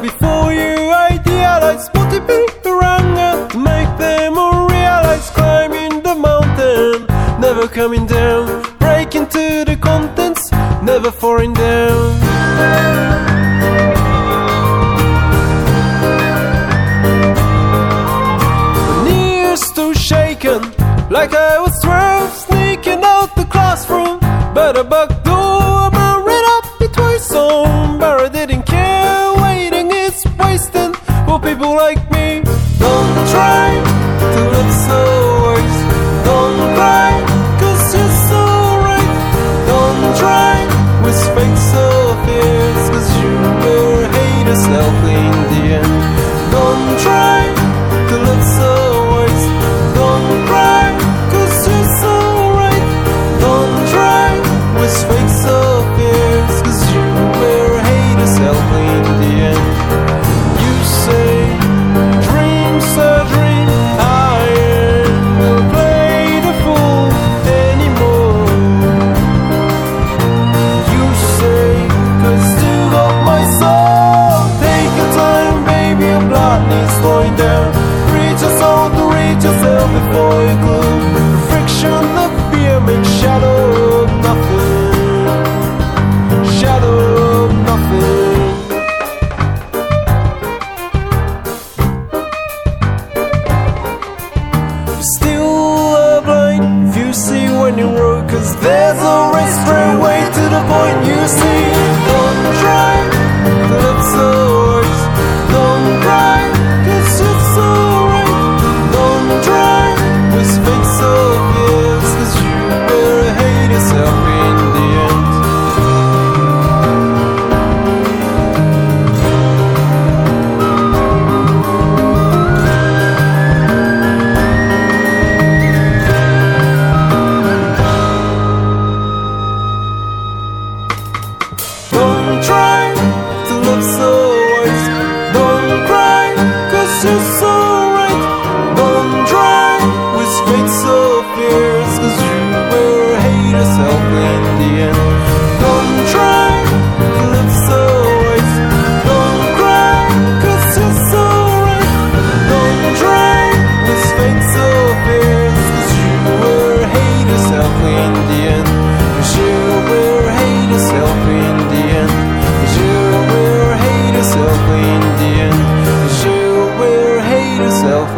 before you idealize multiple piranha to make them all realize climbing the mountain, never coming down, breaking into the contents, never falling down. like I was like me. Protect yourself before you gloom. Friction, the fear made shadow of nothing. Shadow of nothing. You're still a blind if you see when you roll, cause there's a made so fierce Cause you were hate yourself in the end. Don't try to so Don't you're so right. Don't try so fierce Cause you were hate yourself in the you hate yourself in the you hate yourself in the you hate yourself